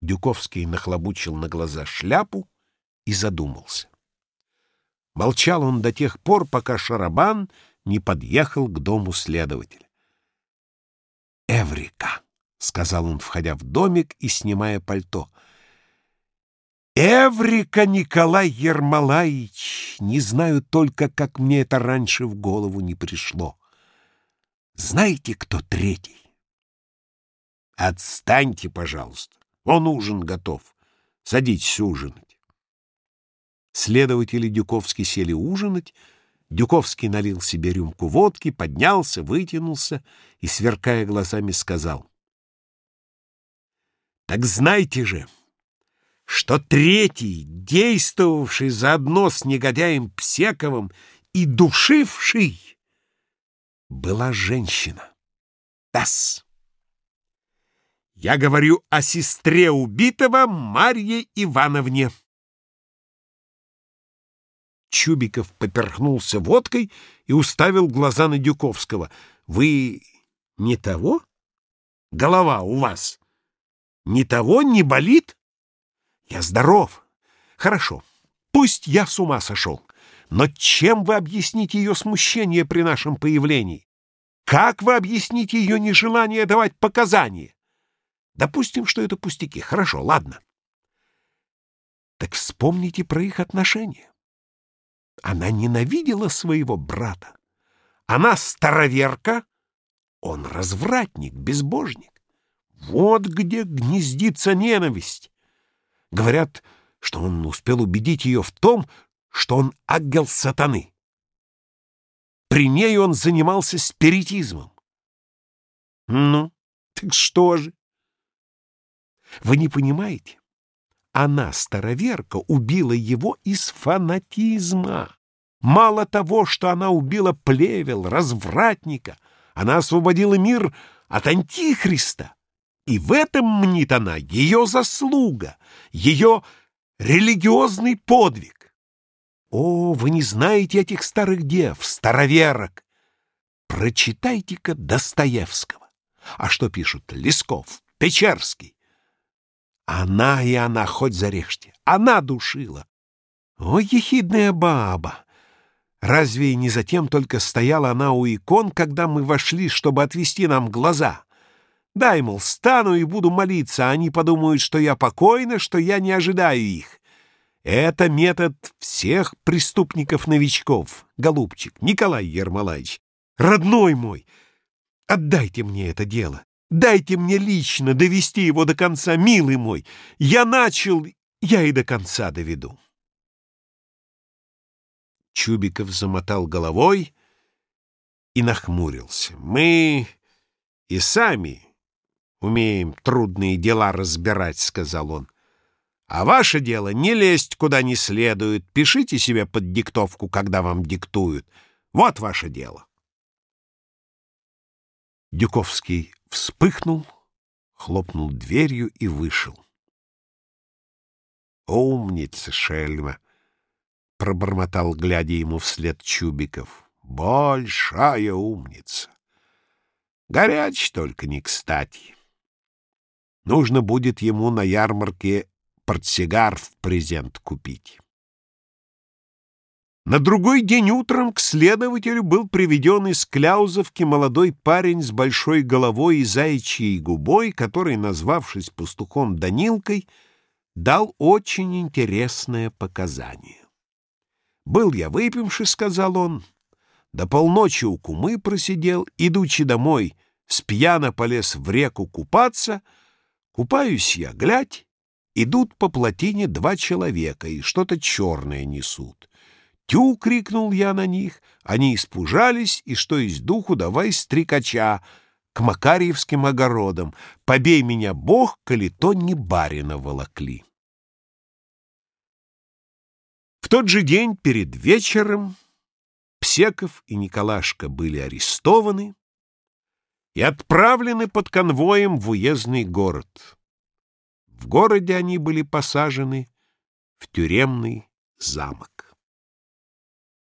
Дюковский нахлобучил на глаза шляпу и задумался. Молчал он до тех пор, пока Шарабан не подъехал к дому следователя. «Эврика!» — сказал он, входя в домик и снимая пальто. «Эврика, Николай Ермолаевич! Не знаю только, как мне это раньше в голову не пришло. Знаете, кто третий?» «Отстаньте, пожалуйста. Он ужин готов. Садитесь ужинать». Следователи Дюковский сели ужинать, Дюковский налил себе рюмку водки, поднялся, вытянулся и, сверкая глазами, сказал. «Так знайте же, что третий, действовавший заодно с негодяем Псековым и душивший, была женщина. Тасс. Я говорю о сестре убитого Марье Ивановне». Чубиков поперхнулся водкой и уставил глаза на Дюковского. «Вы не того? Голова у вас не того, не болит? Я здоров. Хорошо, пусть я с ума сошел. Но чем вы объясните ее смущение при нашем появлении? Как вы объясните ее нежелание давать показания? Допустим, что это пустяки. Хорошо, ладно. Так вспомните про их отношения. Она ненавидела своего брата. Она староверка, он развратник, безбожник. Вот где гнездится ненависть. Говорят, что он успел убедить ее в том, что он ангел сатаны. При ней он занимался спиритизмом. Ну, так что же? Вы не понимаете? Она, староверка, убила его из фанатизма. Мало того, что она убила плевел, развратника, она освободила мир от антихриста. И в этом, мнит она, ее заслуга, ее религиозный подвиг. О, вы не знаете этих старых дев, староверок. Прочитайте-ка Достоевского. А что пишут Лесков, Печерский? Она и она, хоть зарежьте. Она душила. Ой, ехидная баба! Разве не затем только стояла она у икон, когда мы вошли, чтобы отвести нам глаза? Дай, мол, стану и буду молиться, они подумают, что я покойна, что я не ожидаю их. Это метод всех преступников-новичков, голубчик, Николай Ермолаевич. Родной мой, отдайте мне это дело. Дайте мне лично довести его до конца, милый мой. Я начал, я и до конца доведу. Чубиков замотал головой и нахмурился. Мы и сами умеем трудные дела разбирать, сказал он. А ваше дело не лезть куда не следует. Пишите себе под диктовку, когда вам диктуют. Вот ваше дело. Дюковский вспыхнул, хлопнул дверью и вышел. «Умница, шельма!» — пробормотал, глядя ему вслед Чубиков. «Большая умница! Горяч только не кстати. Нужно будет ему на ярмарке портсигар в презент купить». На другой день утром к следователю был приведен из Кляузовки молодой парень с большой головой и заячьей губой, который, назвавшись пастухом Данилкой, дал очень интересное показание. «Был я выпивший», — сказал он, — «до полночи у кумы просидел, идучи домой, с пьяно полез в реку купаться, купаюсь я, глядь, идут по плотине два человека и что-то черное несут». «Тю!» — крикнул я на них. Они испужались, и что из духу давай стрекача к Макарьевским огородам. Побей меня, Бог, коли то не барина волокли. В тот же день перед вечером Псеков и Николашка были арестованы и отправлены под конвоем в уездный город. В городе они были посажены в тюремный замок.